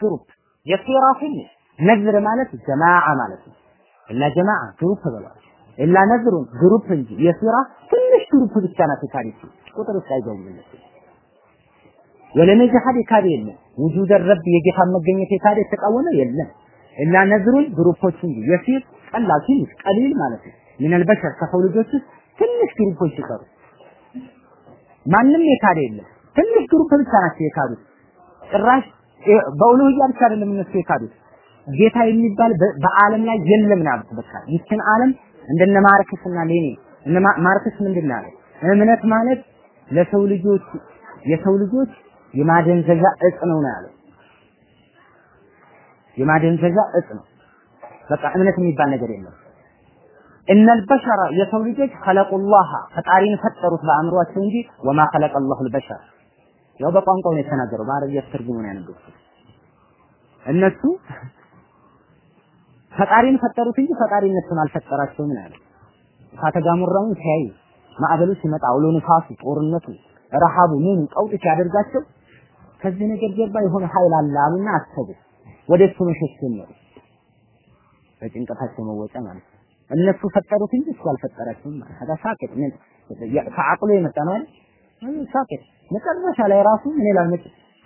group يسيرا ትንሽ نزر ማለት جماعة ማለት ነው። إلا جماعة group ብለዋል። إلا نزر group እንጂ يسيرا ትንሽ group ብቻ ናት የካደች ቁጥር ውስጥ ولم يجحد የካደ የለም። وجود الرب የጌታን መገኘት የካደ የተቃወመ የለም። إلا نزر group ኦች እንጂ يسير ቀላል ትንሽ قليل ማለት ነው። من البشر ከሰው ልጆች ትንሽ group ኦች ሲቀሩ ማንም የካደ የለም። ትንሽ group ብቻ ናቸው የካዱት። ጭራሽ በ ألوهية ብቻ አይደለም እነሱ የካዱት ጌታ የሚባል በዓለም ላይ የለም ነው ያሉት። በቃ ይችን ዓለም እንደነ ማርክስ እና ሌኒን እነ ማርክስ ምንድን ነው ያለው? እምነት ማለት ለሰው ልጆች የሰው ልጆች የማደንዘዣ እጽ ነው ነው ያለው። የማደንዘዣ እጽ ነው። በቃ እምነት የሚባል ነገር የለም። እነል በሸረ የሰው ልጆች ኸለቁላህ ፈጣሪን ፈጠሩት በአእምሯቸው እንጂ ወማ ኸለቀላሁ አልበሸር ያው በቋንቋው ነው የተናገረው። በአረብኛ ተርጉሞ ነው ያነበብኩት። እነሱ ፈጣሪን ፈጠሩት እንጂ ፈጣሪ እነሱን አልፈጠራቸውም ነው ያለው። እሳተ ገሞራውን ሲያዩ ማዕበሉ ሲመጣ አውሎ ንፋሱ፣ ጦርነቱ፣ ረሃቡ ምኑ ቀውጥ ሲያደርጋቸው ከዚህ ነገር ጀርባ የሆነ ኃይል አለ አሉና አሰቡ። ወደ እሱ መሸሽ ጀመሩ። በጭንቀታቸው መወጫ ማለት ነው። እነሱ ፈጠሩት እንጂ እሱ አልፈጠራቸውም ነው። ሳቄት ምን ከአቅሎ የመጣ ነው አይደል? መጨረሻ ላይ ራሱ ምን ይላል?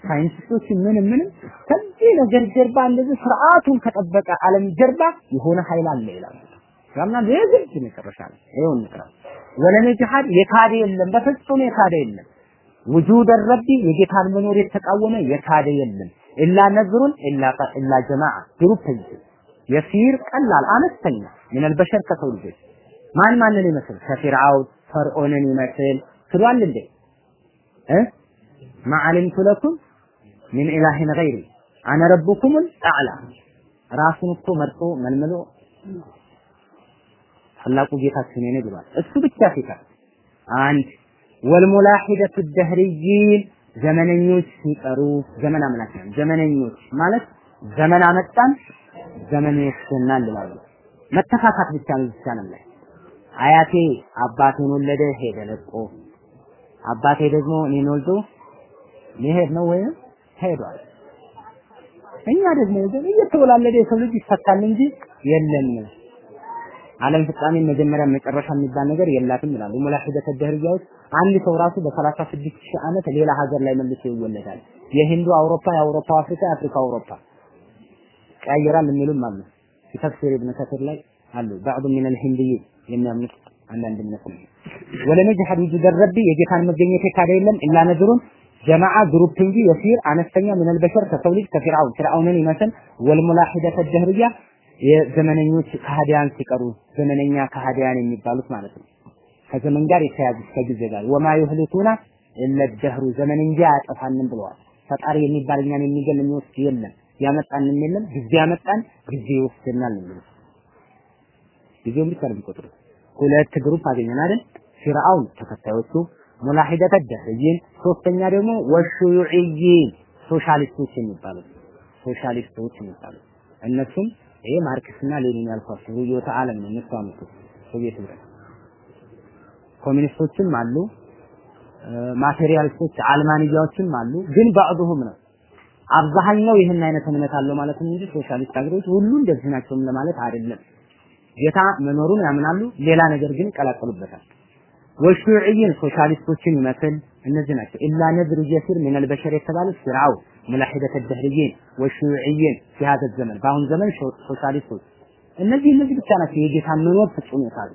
ሳይንቲስቶች ምንም ምንም ከዚህ ነገር ጀርባ እንደዚህ ስርዓቱን ከጠበቀ ዓለም ጀርባ የሆነ ኃይል አለ ይላል። ያምና ለግድ መጨረሻ ላይ ይሄው እንቅራ። ወለም ጅሃድ የካደ የለም፣ በፍጹም የካደ የለም። وجود الرب የጌታን መኖር የተቃወመ የካደ የለም። إلا نزر إلا إلا جماعة። group እንጂ يسير ቀላል አነስተኛ من البشر ከሰው ልጆች። ማን ማንን ይመስል? كفرعون ፈርዖንን ይመስል። ክዷል እንዴ ما علمت لكم من إله غيري أنا ربكم الأعلى ራሱን እኮ መርጦ መልምሎ ታላቁ ጌታችን እኔ ብሏል። እሱ ብቻ ሲቀር አንድ ወልሙላሂደቱ ደህርይን ዘመነኞች ሲቀሩ ዘመን አምላክ ነው። ዘመነኞች ማለት ዘመን አመጣን ይወስናል ይላሉ። መተካካት ብቻ ነው ብቻ ነው አያቴ አባቴን ወለደ ሄደ ለቆ አባቴ ደግሞ እኔን ወልዶ መሄድ ነው ወይ ሄዷል። እኛ ደግሞ ወገን እየተወላለደ የሰው ልጅ ይፈታል እንጂ የለም ዓለም ፍጻሜ መጀመሪያ መጨረሻ የሚባል ነገር የላትም ይላሉ ملاحدة الدهرية ዎች። አንድ ሰው ራሱ በ36 ሺህ ዓመት ሌላ ሀገር ላይ መልሶ ይወለዳል። የሂንዱ አውሮፓ፣ የአውሮፓ አፍሪካ፣ የአፍሪካ አውሮፓ ቀያየራል የሚሉም አሉ። تفسير ابن كثير ላይ አሉ بعض من الهندي የሚያምኑት አንዳንድ እምነት ነው። ولم يجحد وجود الرب የጌታን መገኘት የካደ የለም إلا نزر جماعة group እንጂ يسير አነስተኛ من البشر ከሰው ልጅ كفرعون ፊርዓውንን ይመስል والملاحدة الدهرية የዘመነኞች ከሃዲያን ሲቀሩ ዘመነኛ ከሃዲያን የሚባሉት ማለት ነው። ከዘመን ጋር የተያዙት ከጊዜ ጋር وما يهلكنا إلا الدهر ዘመን እንጂ አያጠፋንም ብለዋል። ፈጣሪ የሚባል እኛን የሚገል የሚወስድ የለም። ያመጣንም የለም። ጊዜ ያመጣን ጊዜ ይወስድናል ነው ጊዜውን ብቻ ነው የሚቆጥሩት። ሁለት group አገኘን አይደል? ፊርዓውን ተከታዮቹ ملاحدة الدهريين፣ ሶስተኛ ደግሞ والشيوعيين ሶሻሊስቶች የሚባሉት ሶሻሊስቶች የሚባሉት እነሱም ይሄ ማርክስና ሌኒን ያልኳቸው ርዕዮተ ዓለም ነው። እነሱ ሶቪየት ህብረት። ኮሚኒስቶችም አሉ፣ ማቴሪያሊስቶች አልማንያዎችም አሉ። ግን بعضهم ነው አብዛኛው ይህን አይነት እምነት አለው ማለት እንጂ ሶሻሊስት ሀገሮች ሁሉ እንደዚህ ናቸው ለማለት አይደለም። ጌታ መኖሩን ያምናሉ፣ ሌላ ነገር ግን ይቀላቀሉበታል። والشيوعيين ሶሻሊስቶችን ይመስል እነዚህ ናቸው። إلا نزر يسير من البشر የተባሉት ፊርዓውን الملاحدة الدهريين والشيوعيين في هذا الزمن በአሁን ዘመን ሶሻሊስቶች እነዚህ እነዚህ ብቻ ናቸው የጌታ መኖር ፍጹም የካዱ።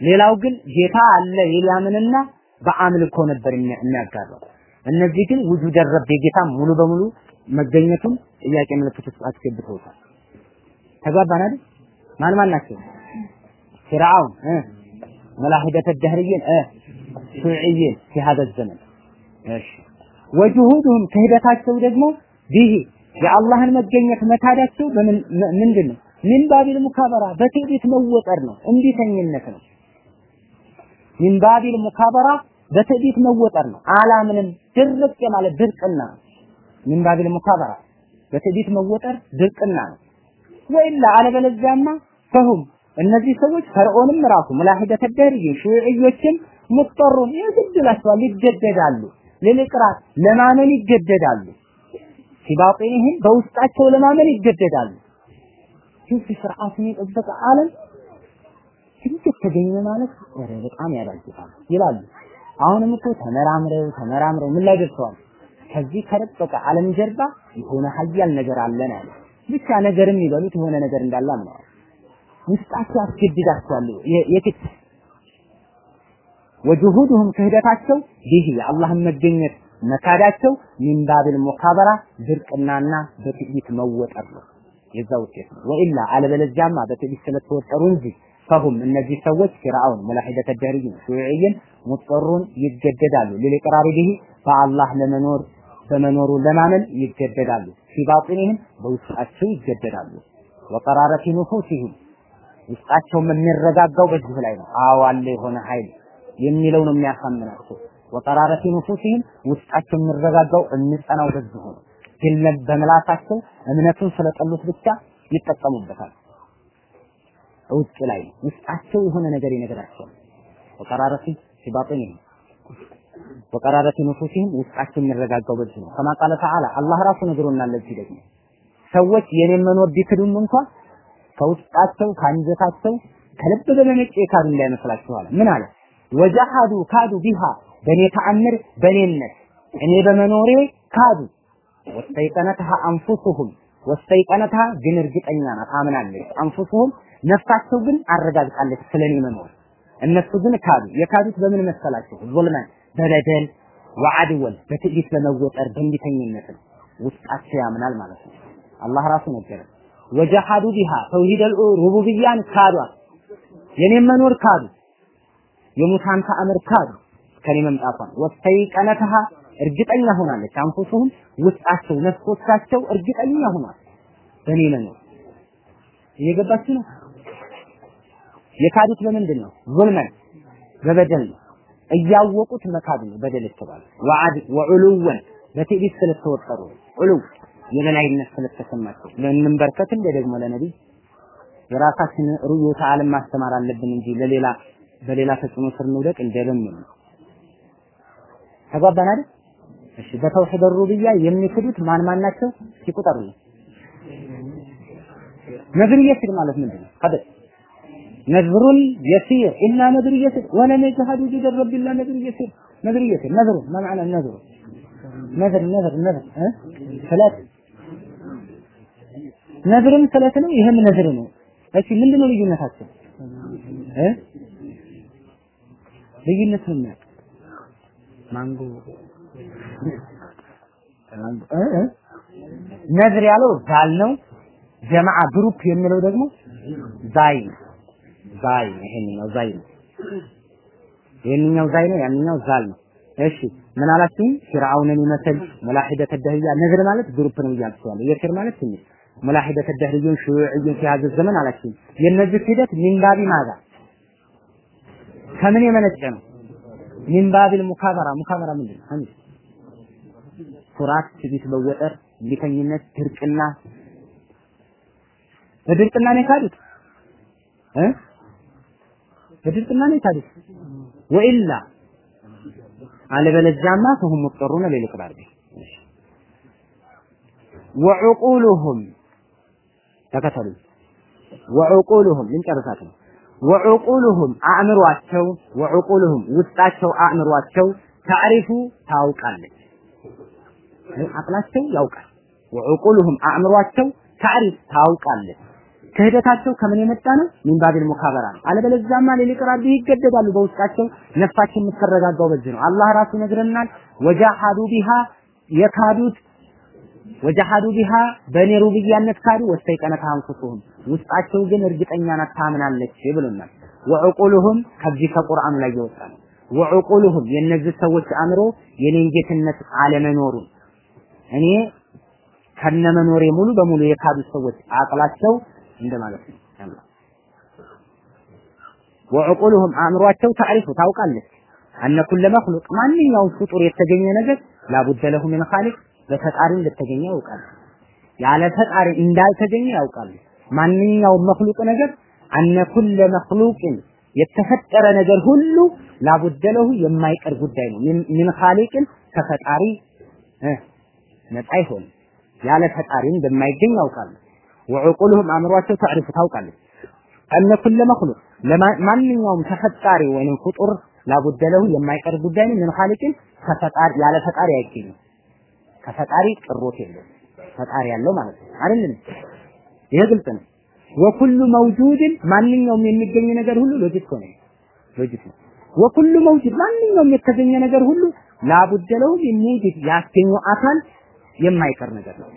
ሌላው ግን ጌታ አለ ይላምንና በአምልኮ ነበር የሚያጋራው። እነዚህ ግን وجود رب የጌታ ሙሉ በሙሉ መገኘቱን ጥያቄ ምልክት ውስጥ አስገብተውታል። ተግባባን ማን ማን ናቸው? ፊርዓውን እ ሙላሂደተ ደህርይን እ ሹዕይን في هذا الزمن እሺ ወጁሁዱም ክህደታቸው ደግሞ ቢሂ የአላህን መገኘት መካዳቸው በምን ምንድን ነው? ሚን ባቢል ሙካበራ በትዕቢት መወጠር ነው፣ እንቢተኝነት ነው። ሚን ባቢል ሙካበራ በትዕቢት መወጠር ነው። አላምንም ድርቅ የማለት ድርቅና ነው። ሚን ባቢል ሙካበራ በትዕቢት መወጠር ድርቅና ነው። ወይላ አለበለዚያማ ፈሁም እነዚህ ሰዎች ፈርዖንም ራሱ ሙላሂደተ ደህርይ ሹዕዮችም ሙጠሩን ይገድላቸዋል፣ ይገደዳሉ ለልቅራት ለማመን ይገደዳሉ። ሲባጢንህም በውስጣቸው ለማመን ይገደዳሉ። ሹፍ ስርዓቱን የጠበቀ ዓለም ድንገት ተገኘ ማለት ኧረ በጣም ያዳግታል ይላሉ። አሁንም እኮ ተመራምረው ተመራምረው ምን ላይ ደርሰዋል? ከዚህ ከረቀቀ ዓለም ጀርባ የሆነ ሀያል ነገር አለን አለ። ብቻ ነገርም ይበሉት የሆነ ነገር እንዳለ አምነዋል። ውስጣቸው አስገድዳቸዋል የክት وجحودهم ክህደታቸው ይህ የአላህን መገኘት መካዳቸው من باب المكابرة ድርቅናና በትዕቢት መወጠር ነው። የዛ ውጤት ነው። وإلا አለበለዚያማ በትዕቢት ስለተወጠሩ እንጂ فهم እነዚህ ሰዎች ፊርዓውን الملاحدة الدهريين الشيوعيين مضطرون ይገደዳሉ للإقرار به በአላህ ለመኖር በመኖሩ ለማመን ይገደዳሉ። ፊባጢኒህም በውስጣቸው ይገደዳሉ። ወቀራረቲ ኑፉሲህም ውስጣቸውም የሚረጋጋው በዚህ ላይ ነው። አዎ አለ የሆነ ኃይል የሚለው ነው የሚያሳምናቸው። ወቀራረቲ ኑፉሲህም ውስጣቸው የሚረጋጋው የሚጸናው በዚህ ነው። ግን በምላሳቸው እምነቱን ስለጠሉት ብቻ ይጠቀሙበታል። ውጭ ላይ ውስጣቸው የሆነ ነገር ይነግራቸዋል። ወቀራረቲ ፊባጢኒህም ወቀራረቲ ኑፉሲህም ውስጣቸው የሚረጋጋው በዚህ ነው። ከማ ቃለ ተዓላ አላህ ራሱ ነግሮናል። ለዚህ ደግሞ ሰዎች የኔን መኖር ቢክዱም እንኳን ከውስጣቸው ከአንጀታቸው ከልብ በመነጨ የካዱ እንዳይመስላችኋል። ምን አለ? ወጀሐዱ ካዱ ቢሃ በእኔ ተአምር በእኔነት እኔ በመኖሬ ካዱ። ወስተይቀነትሃ አንፉሱሁም ወስተይቀነትሃ ግን እርግጠኛ ናት አምናለች። አንፉሱሁም ነፍሳቸው ግን አረጋግጣለች ስለኔ መኖር። እነሱ ግን ካዱ። የካዱት በምን መሰላችሁ? ዙልመን በበደል ወዐድወን በትዕቢት በመወጠር በእንቢተኝነት ውስጣቸው ያምናል ማለት ነው። አላህ ራሱ ነገረ ወጀሐዱ ቢሃ ተውሂደል ሩቡብያን ካዷል። የኔን መኖር ካዱ። የሙታን ተአምር ካዱ። ከኔ መምጣቷን ወስተይቀነትሃ እርግጠኛ ሆናለች። አንፉሱሁም ውስጣቸው ነፍሶቻቸው እርግጠኛ ሆኗል በእኔ መኖር። እየገባችሁ ነው? የካዱት በምንድን ነው? ዙልመን በበደል ነው። እያወቁት መካድ ነው በደል የተባለ ወዐድ ወዑሉወን በትዕቢት ስለተወጠሩ ዑሉው የበላይነት ስለተሰማቸው። ለምንበርከት እንደ ደግሞ ለነቢ የራሳችን ሩዮተ ዓለም ማስተማር አለብን እንጂ ለሌላ በሌላ ተጽዕኖ ስር እንውደቅ እንደለም ተጓባን አይደል? እሺ በተውሂድ ሩብያ የሚክዱት ማን ማን ናቸው? ሲቆጠሩ ነዝር የሲር ማለት ምንድን ነው? ሀደ ነዝሩን የሲር ኢላ ነዝር የሲር ወለም የጅሃዱ ቢደር ረቢላ ነዝር የሲር። ነዝር የሲር። ነዝሩ ማ ማዕና ነዝሩ ነዝር ነዝር ነዝር እ? ስለት ነዝርም ስለት ነው፣ ይሄም ነዝር ነው። እሺ ምንድነው ልዩነታቸው እ ልዩነት ነው የሚያውቅ ማንጎ ነዝር ያለው ዛል ነው። ጀማዓ ግሩፕ የሚለው ደግሞ ዛይ ነው። ዛይ ነው። ይሄንኛው ዛይ ነው። ይሄንኛው ዛይ ነው፣ ያንኛው ዛል ነው። እሺ ምን አላችሁኝ? ፊርዓውንን ይመስል መላሂደተ ደህያ ነዝር ማለት ግሩፕ ነው እያልኩዋለሁ። የፊር ማለት ትንሽ መላሂደተ ደህሪዩን ሹዑዕዩን ሲያዘ ዘመን አላችሁኝ። የነዚህ ሂደት ሚንባቢ ማዛ ከምን የመነጨ ነው? ሚንባቢል ሙካበራ ሙካበራ ምንድን ነው? አንድ ኩራት፣ ትዕቢት፣ መወጠር፣ ቢተኝነት፣ ድርቅና በድርቅና ነው የካዱት እ በድርቅና ነው የካዱት ወኢላ አለበለዚያማ ፈሁም ሙጠሩነ ሊልቅራር ወዑቁሉሁም ተከተሉ ወዑቁሉሁም ልንጨርሳት ነው ወዑቁሉሁም አእምሯቸው ወዑቁሉሁም ውስጣቸው አእምሯቸው ታሪፉ ታውቃለች አቅላቸው ያውቃል ወዑቁሉሁም አእምሯቸው ታሪፍ ታውቃለች ክህደታቸው ከምን የመጣ ነው? ሚን ባቢል ሙካበራ አለበለዚያማ ሊልቅራብ ይገደዳሉ። በውስጣቸው ነፍሳቸው የምትረጋጋው በዚህ ነው። አላህ ራሱ ይነግረናል። ወጃሃዱ ቢሃ የካዱት ወጃሃዱ ቢሃ በእኔ ሩብያነት ካዱ ወስተይቀነት አንፉሱሁም ውስጣቸው ግን እርግጠኛ ናት ታምናለች ብሎናል። ወዕቁሉሁም ከዚህ ከቁርአኑ ላይ የወጣ ነው። ወዕቁሉሁም የእነዚህ ሰዎች አእምሮ የኔን ጌትነት አለመኖሩን እኔ ከነመኖሬ ሙሉ በሙሉ የካዱት ሰዎች አቅላቸው እንደማለት ነው። ወዕቁሉሁም አእምሯቸው ታሪፉ ታውቃለች አነ ኩለ መክሉቅ ማንኛውም ፍጡር የተገኘ ነገር ላቡደ ለሁ ምን ኻሊቅ በፈጣሪ እንደተገኘ ያውቃሉ። ያለ ፈጣሪ እንዳልተገኘ ያውቃሉ። ማንኛውም መክሉቅ ነገር አነ ኩለ መክሉቅን የተፈጠረ ነገር ሁሉ ላቡደ ለሁ የማይቀር ጉዳይ ነው። ምን ኻሊቅን ከፈጣሪ ነፃ አይሆንም። ያለ ፈጣሪ እንደማይገኝ ያውቃሉ። وعقولهم አእምሯቸው تعرف ታውቃለች أن كل مخلوق ማንኛውም ተፈጣሪ ወይንም ፍጡር لا بد له የማይቀር ጉዳይ ነው። من خالق ከፈጣሪ ያለ ፈጣሪ አይገኝም። ከፈጣሪ ቅሮት የለም። ፈጣሪ ያለው ማለት ነው አይደለም? ይሄ ግልጽ ነው። وكل موجود ማንኛውም የሚገኝ ነገር ሁሉ logic ነው። logic ነው። وكل موجود ማንኛውም የተገኘ ነገር ሁሉ لا بد له من موجد ያስገኘው አካል የማይቀር ነገር ነው።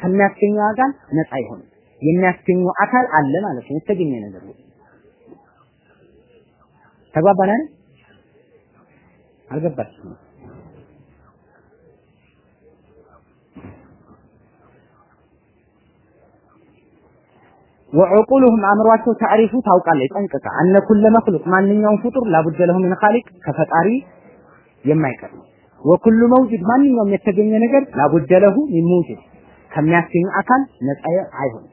ከሚያስገኘው አካል ነፃ አይሆንም። የሚያስገኘው አካል አለ ማለት ነው። የተገኘ ነገር ሁሉ ተግባባን አልገባችም? ወዕቁሉሁም አእምሯቸው ታሪፉ ታውቃለች ጠንቅቃ አነ ኩለ መክሉቅ ማንኛውም ፍጡር ላቡደ ለሁ ምን ኻሊቅ ከፈጣሪ የማይቀር ነው። ወኩሉ መውጁድ ማንኛውም የተገኘ ነገር ላቡደ ለሁ ሚን መውጁድ ከሚያስገኝ አካል ነፃ አይሆንም።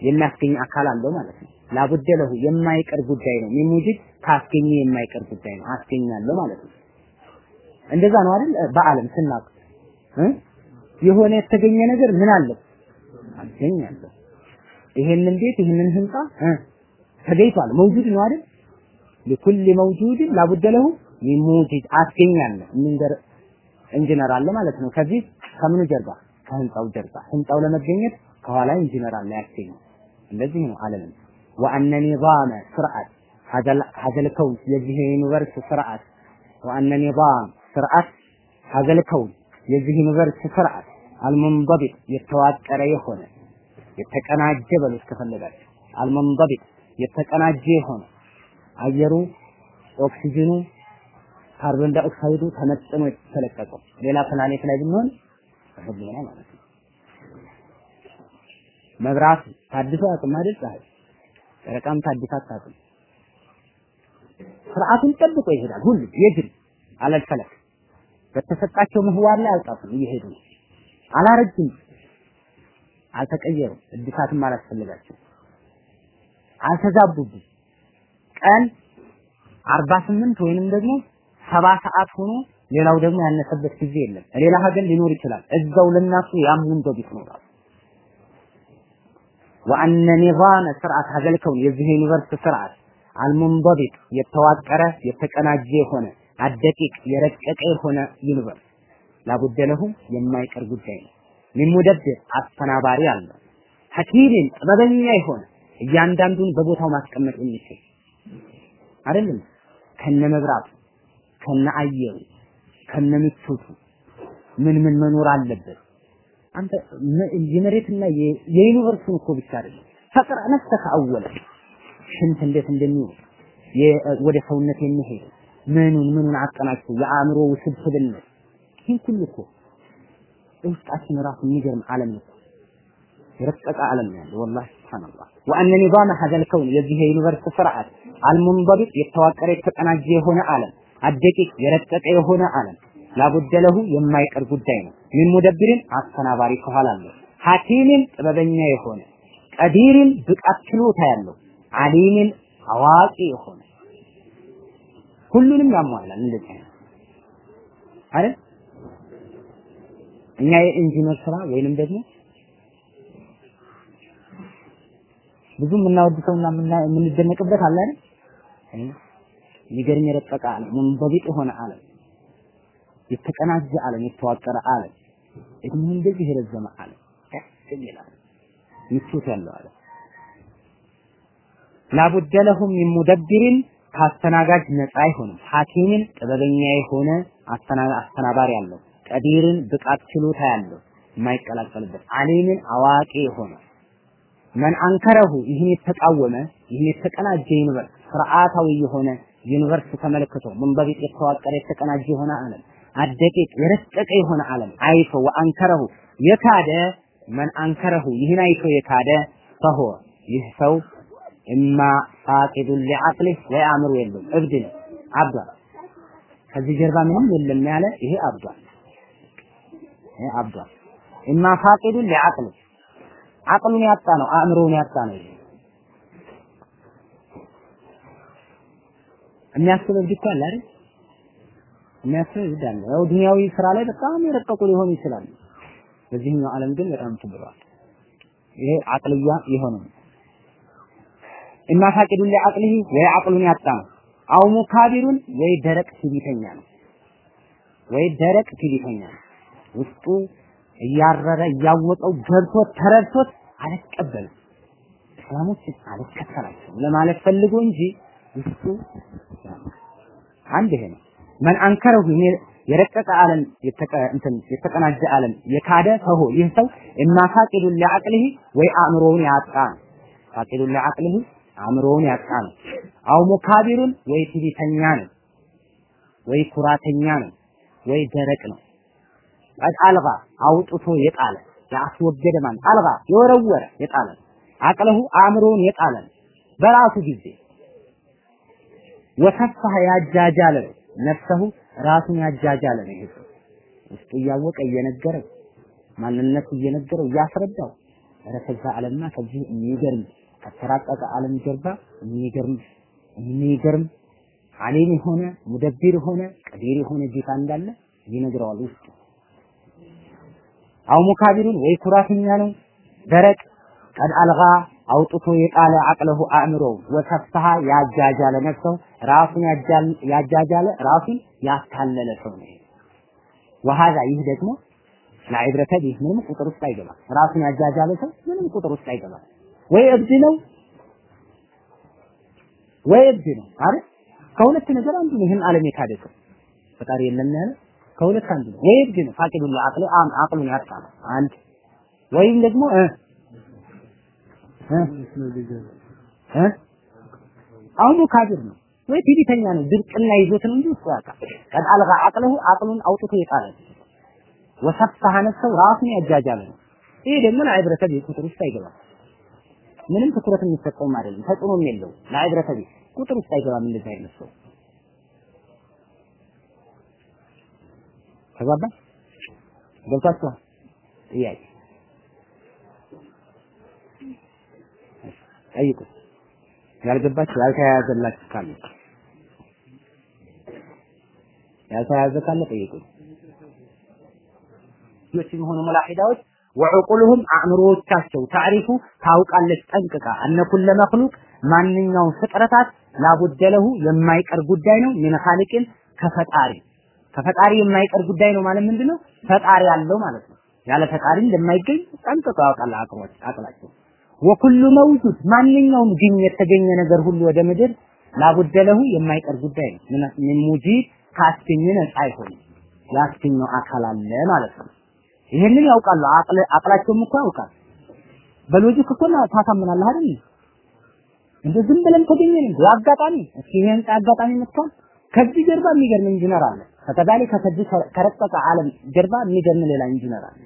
የሚያስገኝ አካል አለው ማለት ነው። ላቡደ ለሁ የማይቀር ጉዳይ ነው። ሚን መውጁድ ካስገኘ የማይቀር ጉዳይ ነው። አስገኛለሁ ማለት ነው። እንደዛ ነው አይደል? በዓለም ስናውቅ የሆነ የተገኘ ነገር ምን አለው? አስገኛለሁ ይሄንን ቤት ይሄንን ህንጻ ተገኝቷል። መውጁድ ነው አይደል? لكل موجود لا بد له من موجد አስገኛለሁ የሚንገር ኢንጂነር አለ ማለት ነው። ከዚህ ከምኑ ጀርባ ከህንጻው ጀርባ ህንጻው ለመገኘት ከኋላ ኢንጂነር አለ ያስገኝ። እንደዚህ ነው ዓለም وأن نظام ስርዓት هذا الكون የዚህ universe ስርዓት وأن نظام ስርዓት هذا الكون የዚህ universe ስርዓት المنضبط የተዋቀረ የሆነ የተቀናጀ በሉት ከፈለጋችሁ አልመንበቢጥ የተቀናጀ የሆነ አየሩ ኦክሲጅኑ ካርቦን ዳይኦክሳይዱ ተመጥኖ የተለቀቀው ሌላ ፕላኔት ላይ ብንሆን ሁሉ ነው ማለት ነው። መብራት ታድሶ አቅም አይደል ፀሐይ ጨረቃም ታድሳ አታውቅም። ስርዓቱን ጠብቆ ይሄዳል ሁሉ የጅል አለል ፈለክ በተሰጣቸው ምህዋር ላይ አልጣፉም እየሄዱ ነው። አላረጅም አልተቀየሩም። እድሳትም አላስፈልጋቸው አልተዛቡብም። ቀን አርባ ስምንት ወይንም ደግሞ ሰባ ሰዓት ሆኖ ሌላው ደግሞ ያነሰበት ጊዜ የለም። ሌላ ሀገር ሊኖር ይችላል። እዛው ለናሱ ያሙን በቢት ነው ወአነ ኒዛመ ስርዓት ሀገልከውን የዚህ ዩኒቨርስ ስርዓት አልሙንበቢጥ የተዋቀረ የተቀናጀ የሆነ الدقيق የረቀቀ የሆነ universe لا بد له የማይቀር ጉዳይ ነው። من مدبر አስተናባሪ አለው። حكيم ጥበበኛ የሆነ እያንዳንዱን በቦታው ማስቀመጥ የሚችል አይደለም። ከነ መብራቱ ከነ አየሩ ከነ ምቾቱ ምን ምን መኖር አለበት። አንተ የመሬትና የ universe ን እኮ ብቻ አይደለም فاقرأ نفسك أولا ሽንት እንዴት እንደሚወጣ ወደ ሰውነት የሚሄድ ምኑን ምኑን አቀናጭቶ የአእምሮ ውስብስብነት ይህን ሁሉ እኮ ውስጣችን ራሱ የሚገርም ዓለም ነው። የረቀቀ ዓለም ነው ያለው ወላሂ ሱብሃንአላህ ወአነ ኒዛመ ሀዘል ከውን የዚህ የዩኒቨርስ ስርዓት አልሙንበቢጥ የተዋቀረ የተቀናጀ የሆነ ዓለም አደቂቅ የረቀቀ የሆነ ዓለም ላቡደ ለሁ የማይቀር ጉዳይ ነው። ምን ሙደብርን አስተናባሪ ከኋላ አለው። ሐኪምን ጥበበኛ የሆነ ቀዲርን ብቃት ችሎታ ያለው አሊምን አዋቂ የሆነ ሁሉንም ያሟላል። እንደዚህ አይደል? እኛ የኢንጂነር ስራ ወይንም ደግሞ ብዙ የምናወድሰውና የምንደነቅበት አለ አይደል? የሚገርም የረቀቀ ዓለም ሙንበቢጥ የሆነ ዓለም የተቀናጀ ዓለም የተዋቀረ ዓለም እድሜ እንደዚህ የረዘመ ዓለም ደስ ያለም ምቾት ያለው ዓለም لا بد لهم من مدبر ከአስተናባሪ ነፃ አይሆንም። حكيم ጥበበኛ የሆነ አስተናባሪ አለው። قدير ብቃት ችሎታ ያለው የማይቀላቀልበት عليم አዋቂ የሆነ من أنكره ይህን የተቃወመ ይህን የተቀናጀ universe ስርዓታዊ የሆነ universe ተመልክቶ منضبط የተዋቀረ የተቀናጀ የሆነ ዓለም الدقيق የረቀቀ የሆነ ዓለም አይቶ وأنكره የካደ من أنكره ይህን አይቶ የካደ فهو ይህ ሰው إما فاقد لعقله ወይ አእምሮ የለውም። እብድ ነው። አብዷል። ከዚህ ጀርባ ምንም የለም ያለ ይሄ አብዷል አብዷል إما فاقد لعقله አቅሉን ያጣ ነው አእምሮውን ያጣ ነው የሚያስብ እብድ እኮ አለ አይደል የሚያስብ እብድ አለ ያው ዱንያዊ ስራ ላይ በጣም የረቀቁ ሊሆኑ ይችላሉ በዚህኛው ዓለም ግን በጣም ትብሏል። ይሄ አቅልያ የሆነ እና ፋቂዱን ለአቅሊሂ ወይ አቅሉን ያጣ ነው። አው ሙካቢሩን ወይ ደረቅ ትዕቢተኛ ነው። ወይ ደረቅ ትዕቢተኛ ነው። ውስጡ እያረረ እያወቀው ገብቶት ተረድቶት አልቀበልም እስላሞች አልከተላቸውም ለማለት ፈልጎ እንጂ ውስጡ አንድ ይሄ ነው። መን አንከረሁ የረቀቀ ዓለም የተቀናጀ ዓለም የካደ ፈሆ ይህ ሰው እና ፋቂዱን ለአቅሊሂ ወይ አእምሮውን ያጣ ነው። ፋቂዱን ለአቅሊሂ አእምሮውን ያጣ ነው። አው ሙካቢሩን ወይ ትዕቢተኛ ነው፣ ወይ ኩራተኛ ነው፣ ወይ ደረቅ ነው። አልጋ አውጥቶ የጣለ ያስወገደ ማለት አልጋ የወረወረ የጣለ አቅለሁ አእምሮውን የጣለ በራሱ ጊዜ ወሰፋህ ያጃጃለ ነፍሰሁ ራሱን ያጃጃለ ነው። ይሄ ውስጡ እያወቀ እየነገረው ማንነቱ እየነገረው እያስረዳው። ኧረ ዓለምና ከዚህ የሚገርም ከተራቀቀ ዓለም ጀርባ የሚገርም የሚገርም አሊም የሆነ ሙደቢር የሆነ ቀዲር የሆነ ጌታ እንዳለ ይነግረዋል ውስጡ አው ሙካቢሩን ወይ ኩራተኛ ነው ደረቅ ቀድ አልጋ አውጥቶ የጣለ አቅለሁ አእምሮ ወሰፋሃ ያጃጃለ ነፍሰው ራሱን ያጃጃለ ራሱን ያታለለ ሰው ነው። ወሃዛ ይህ ደግሞ ለዕብረተ ቢህ ምንም ቁጥር ውስጥ አይገባም። ራሱን ያጃጃለ ሰው ምንም ቁጥር ውስጥ አይገባም። ወይ እብድ ነው ወይ እብድ ነው አይደል? ከሁለት ነገር አንዱ ይህን ዓለም የካደ ፈጣሪ የለም ያለ ከሁለት አንዱ ነው። ወይ ነው ፋቂዱል አቅል አቅሉን ያጣል አንድ ወይም ደግሞ እ እ አሁን ካፊር ነው ወይ ትዕቢተኛ ነው ድርቅና ይዞት ነው እንጂ እሱ ያውቃል። ቀድ አልጋ አቅለሁ አቅሉን አውጥቶ የጣለ ወሰፋህ ነፍሰው ራሱን ያጃጃለ ነው። ይሄ ደግሞ ለዕብረተ ቢህ ቁጥር ውስጥ አይገባም። ምንም ትኩረት የሚሰጠውም አይደለም፣ ተጽዕኖም የለውም። ለዕብረተ ቢህ ቁጥር ውስጥ አይገባም እንደዚህ አይነት ሰው ተግባባ ገብታችኋል? ጥያቄ ጠይቁ። ያልገባችሁ ያልተያያዘላችሁ ካለ ያልተያያዘ ካለ ጠይቁ። ሌሎችም ሆኑ መላሂዳዎች ወዕቁሉሁም አእምሮዎቻቸው ታሪፉ ታውቃለች ጠንቅቃ እነ ኩለ መክሉቅ ማንኛውም ፍጥረታት ላቡደለሁ የማይቀር ጉዳይ ነው ምን ኻሊቅን ከፈጣሪ ከፈጣሪ የማይቀር ጉዳይ ነው ማለት ምንድነው? ፈጣሪ ያለው ማለት ነው። ያለ ፈጣሪ እንደማይገኝ ጠንቅቀው ያውቃል አቅሞች አቅላቸው። ወኩሉ መውጁድ ማንኛውም ግን የተገኘ ነገር ሁሉ ወደ ምድር ላቡደለሁ የማይቀር ጉዳይ ነው። ምን ሙጂድ ካስገኘ ነፃ አይሆንም። ያስገኘው አካል አለ ማለት ነው። ይሄንን ያውቃሉ። አቅላቸውም እኮ ያውቃል። በሎጂክ እኮ ታሳምናለህ አይደል? እንደ ዝም ብለን ተገኘን አጋጣሚ እስኪ ይሄን አጋጣሚ መጥቷል። ከዚህ ጀርባ የሚገርም ኢንጂነር አለ። ከከዛሊከ ከዚህ ከረቀቀ ዓለም ጀርባ የሚገርም ሌላ ኢንጂነር አለ።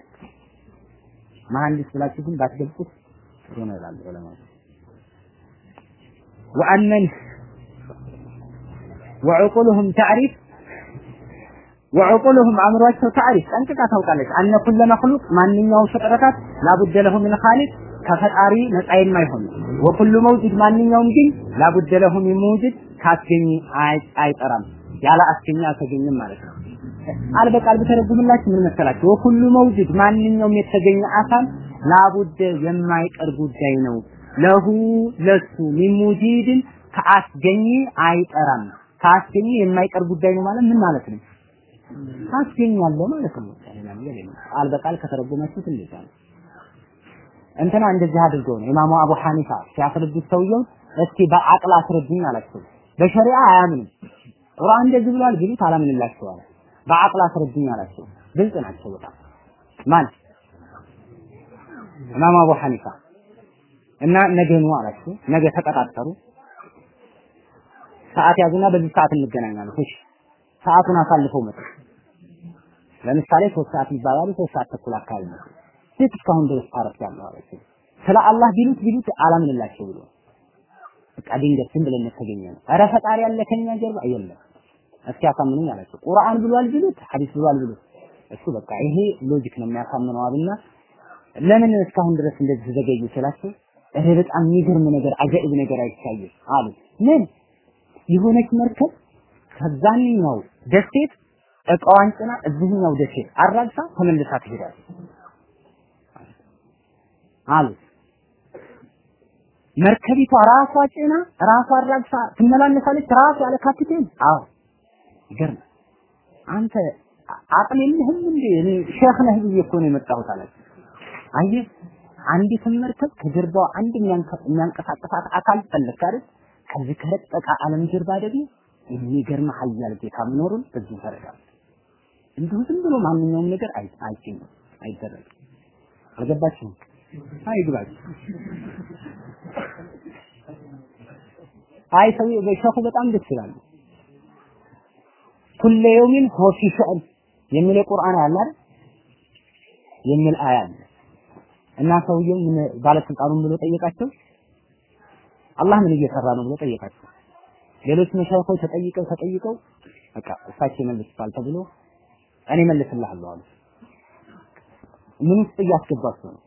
መሐንዲስ ብላችሁ ግን ባትገልጹት ጥሩ ነው ይላሉ ዑለማዎች። ወአነን ወዕቁሉሁም ታዕሪፍ ወዕቁሉሁም አእምሯቸው ታዕሪፍ ጠንቅቃ ታውቃለች። አነ ኩለ መክሉቅ ማንኛውም ፍጥረታት ላቡደ ለሁ ምን ኻሊቅ ከፈጣሪ ነፃ የማይሆን ወኩሉ መውጁድ ማንኛውም ግን ላቡደ ለሁ ሚን መውጁድ ካስገኝ አይጠራም ያለ አስገኝ አልተገኘም ማለት ነው። ቃል በቃል ብተረጉምላችሁ ምን መሰላችሁ? ወኩሉ መውጁድ ማንኛውም የተገኘ አካል ላቡደ የማይቀር ጉዳይ ነው። ለሁ ለሱ ሚን ሙጂድን ከአስገኝ አይጠራም። ከአስገኝ የማይቀር ጉዳይ ነው ማለት ምን ማለት ነው? አስገኛለሁ ማለት ነው። ቃል በቃል እንደዛ ነው። እንትና እንደዚህ አድርገው ነው ኢማሙ አቡ ሐኒፋ ሲያስረዱት ሰውየው እስኪ በአቅል አስረዱኝ አላቸው። በሸሪዓ አያምንም። ቁርአን እንደዚህ ብሏል ቢሉት አላምንላቸው አለ። በአቅል አስረዱኝ አላቸው። ግልጽ ናቸው በጣም ማን ኢማሙ አቡ ሐኒፋ እና ነገ ነው አላቸው። ነገ ተቀጣጠሩ። ሰዓት ያዙና በዚህ ሰዓት እንገናኛለን። እሺ ሰዓቱን አሳልፈው መጡ። ለምሳሌ ሶስት ሰዓት ይባላሉ። ሶስት ሰዓት ተኩል አካባቢ ነው። ሴት እስካሁን ድረስ ታረፍ ያለው አለች። ስለ አላህ ቢሉት ቢሉት አላምንላቸው ብሎ በቃ ድንገት ዝም ብለን ተገኘ ነው። ኧረ ፈጣሪ ያለ ከኛ ጀርባ የለም። እስኪ አሳምኑኝ አላቸው። ቁርአን ብሏል ቢሉት ሐዲስ ብሏል ቢሉት እሱ በቃ ይሄ logic ነው የሚያሳምነው አሉና ለምን እስካሁን ድረስ እንደዚህ ዘገዩ ስላቸው እረ በጣም የሚገርም ነገር አጃኢብ ነገር አይታየም አሉ። ምን የሆነች መርከብ ከዛኛው ደሴት እቃዋን ጭና እዚህኛው ደሴት አራግፋ ተመልሳ ትሄዳለች። አሉ። መርከቢቷ ራሷ ጭና ራሷ አራግፋ ትመላለሳለች ራሷ ያለ ካፒቴን። አዎ ይገርም። አንተ አቅም የለህም እንዴ? እኔ ሼክ ነህ ብዬ እኮ ነው የመጣሁት አላቸው። አየህ አንዲትን መርከብ ከጀርባዋ አንድ የሚያንቀሳቀሳት አካል ፈለክ አይደል? ከዚህ ከረቀቀ ዓለም ጀርባ ደግሞ የሚገርም ኃያል ጌታ መኖሩን በዚህ ተረዳል። እንዲሁ ዝም ብሎ ማንኛውም ነገር አይገኝም፣ አይደረግም። አልገባችሁም? አይግባችሁ። አይ ሰው በሸኹ በጣም ደስ ይላሉ። ኩለ የውሚን ሆ ፊ ሸእን የሚል ቁርአን አለ? የሚል አያ አለ እና ሰውየው ምን ባለስልጣኑን ብሎ ጠየቃቸው። አላህ ምን እየሰራ ነው ብሎ ጠየቃቸው። ሌሎች መሻይኾች ተጠይቀው ተጠይቀው በቃ እሳቸው ይመልሱታል ተብሎ እኔ መልስልሃለሁ አሉ። ምን ውስጥ እያስገባቸው ነው?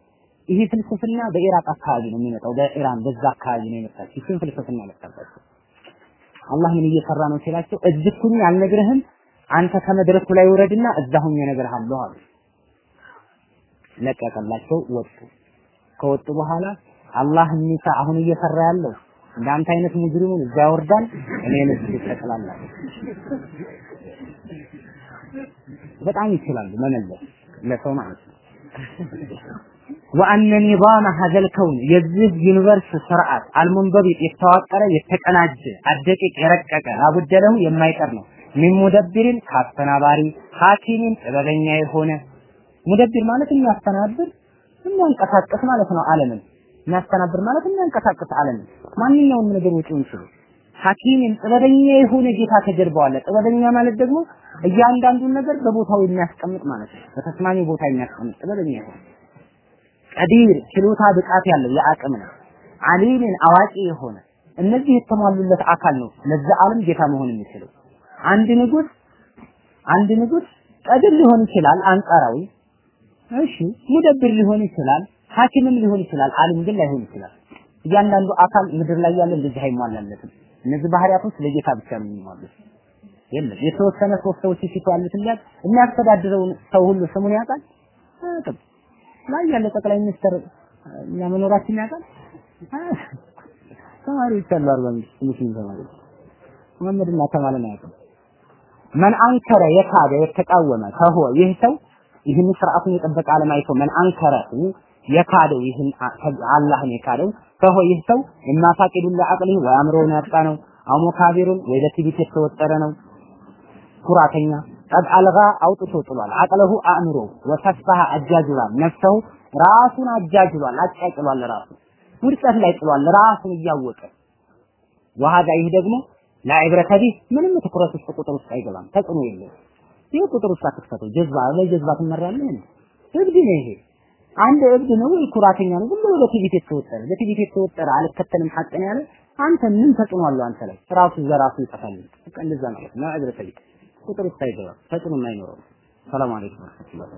ይሄ ፍልስፍና በኢራቅ አካባቢ ነው የሚመጣው፣ በኢራን በዛ አካባቢ ነው የመጣው። ይህን ፍልስፍና መጣባቸው። አላህ ምን እየሰራ ነው ሲላቸው ሁኝ አልነግርህም፣ አንተ ከመድረኩ ላይ ውረድና እዛ ሁኝ እነግርሃለሁ አሉ። ለቀቀላቸው፣ ወጡ። ከወጡ በኋላ አላህ የሚሳ አሁን እየሰራ ያለው እንዳንተ አይነት ሙጅሪሙን እዛ ያወርዳል፣ እኔን እዚህ ይጠቅላል። በጣም ይችላሉ መመለስ ለሰው ማለት ነው። وأن نظام هذا الكون የዚህ universe ስርዓት المنضبط የተዋቀረ የተቀናጀ الدقيق የረቀቀ لا بد له የማይቀር ነው። من مدبر ከአስተናባሪ حكيم ጥበበኛ የሆነ مدبر ማለት የሚያስተናብር የሚያንቀሳቅስ ማለት ነው። ዓለምን የሚያስተናብር ማለት የሚያንቀሳቅስ ዓለምን ማንኛውም ነገር ወጪውን ችሎ حكيم ጥበበኛ የሆነ ጌታ ከጀርባው አለ። ጥበበኛ ማለት ደግሞ እያንዳንዱን ነገር በቦታው የሚያስቀምጥ ማለት ነው። በተስማሚ ቦታ የሚያስቀምጥ ጥበበኛ የሆነ ቀዲር ችሎታ ብቃት ያለው የአቅም ነው። አሊምን አዋቂ የሆነ እነዚህ የተሟሉለት አካል ነው ለዛ ዓለም ጌታ መሆን የሚችለው። አንድ ንጉስ አንድ ንጉስ ቀድር ሊሆን ይችላል አንጻራዊ እሺ ሙደብር ሊሆን ይችላል ሐኪምም ሊሆን ይችላል አሊም ግን ላይሆን ይችላል። እያንዳንዱ አካል ምድር ላይ ያለ እንደዚህ አይሟላለትም። እነዚህ ባህሪያቶች ለጌታ ብቻ ነው የሚሟሉት። የለም የተወሰነ ሶስት ሰዎች ያሉት እንዲያል የሚያስተዳድረውን ሰው ሁሉ ስሙን ያውቃል። ላይ ያለ ጠቅላይ ሚኒስትር እኛ መኖራችን ያውቃል። ተማሪዎች አሉ አርባ አምስት ሙስሊም ተማሪዎች መሐመድና ከማልን አያውቅም። መን አንከረ የካደ የተቃወመ ከሆ ይህ ሰው ይህን ስርዓቱን የጠበቀ ዓለም መን አንከረ የካደው ይህን አላህን የካደው ከሆ ይህ ሰው እና ፋቂዱን ለአቅሊ ወይ አእምሮውን ያጣ ነው አው ሙካቢሩን ወይ ለትዕቢት የተወጠረ ነው ኩራተኛ ቀድ አልጋ አውጥቶ ጥሏል አቅለሁ አእምሮ ወሰፋህ አጃጅሏል ነፍሰው ራሱን አጃጅሏል አጫጭሏል ራሱ ውድቀት ላይ ጥሏል ራሱን እያወቀ ወሃዳ ይህ ደግሞ ላዕብረተ ቢህ ምንም ትኩረት ውስጥ ቁጥር ውስጥ አይገባም ተጽዕኖ የለውም ይህ ቁጥር ውስጥ አትክተተው ጀዝባ በጀዝባ ትመራለህ እንዴ እብድ ነው ይሄ አንድ እብድ ነው ወይ ኩራተኛ ነው ዝም ብሎ በትዕቢት የተወጠረ በትዕቢት የተወጠረ አልከተልም ሐቅን ያለ አንተ ምን ተጽዕኖ አለው አንተ ላይ ራሱ ዘራሱ ይጠፋል በቃ እንደዛ ነው ላዕብረተ ቢህ ቁጥር ውስጥ አይገባም ተጽዕኖ አይኖረውም ሰላም አለይኩም ወራህመቱላህ